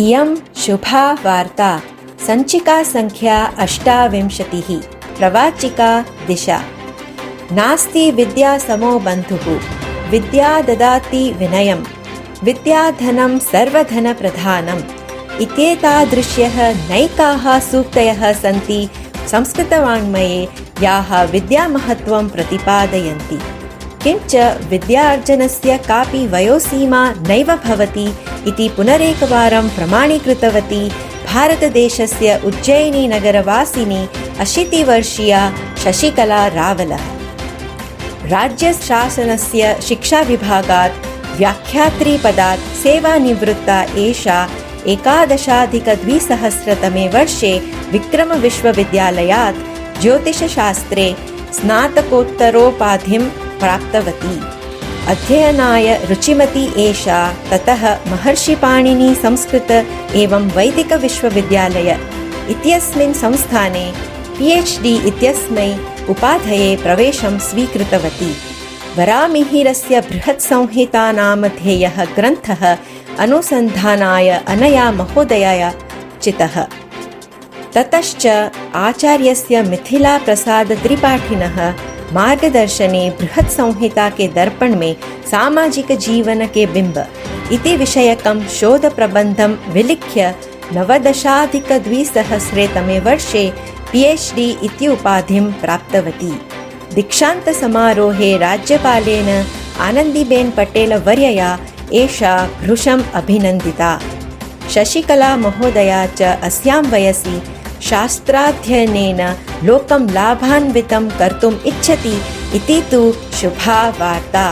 इयं शुभा वार्ता। सञ्चिकासङ्ख्या अष्टाविंशतिः। प्रवाचिका दिशा। नास्ति विद्यासमो बन्धुः। विद्या ददाति विनयं विद्याधनं सर्वधनप्रधानम् इत्येतादृश्यः नैकाः सूक्तयः सन्ति। संस्कृतवाङ्मये याः विद्यामहत्त्वं प्रतिपादयन्ति। किञ्च विद्यार्जनस्य कापि वयोसीमा नैव भवति इति पुनरेकवारं प्रमाणीकृतवती भारतदेशस्य उज्जयिनीनगरवासिनी अशीतिवर्षीया शशिकला रावलः। राज्यशासनस्य शिक्षाविभागात् व्याख्यात्रीपदात् सेवानिवृत्ता एषा एकादशाधिकद्विसहस्रतमे वर्षे विक्रमविश्वविद्यालयात् ज्योतिषशास्त्रे स्नातकोत्तरोपाधिं प्राप्तवती। अध्ययनाय रुचिमती एषा ततः महर्षिपाणिनी संस्कृत एवं वैदिकविश्वविद्यालय इत्यस्मिन् संस्थाने पि एच् डि इत्यस्मै उपाधये प्रवेशं स्वीकृतवती। वरामिहिरस्य बृहत्संहितानामध्येयः ग्रन्थः अनुसन्धानाय अनया महोदयया चितः। ततश्च आचार्यस्य मिथिलाप्रसादत्रिपाठिनः मार्गदर्शने बृहत्संहिता के दर्पण में सामाजिक जीवन के बिंब इति विषयकं शोधप्रबन्धं विलिख्य नवदशाधिकद्विसहस्रे तमे वर्षे पि एच् डि इति उपाधिं प्राप्तवती। दीक्षान्तसमारोहे राज्यपालेन आनन्दीबेन् पटेलवर्यया एषा भृशम् अभिनन्दिता। शशिकला महोदया च अस्यां वयसि शास्त्राध्ययनेन लोकं लाभान्वितं कर्तुम् इच्छति इति तु शुभा वार्ता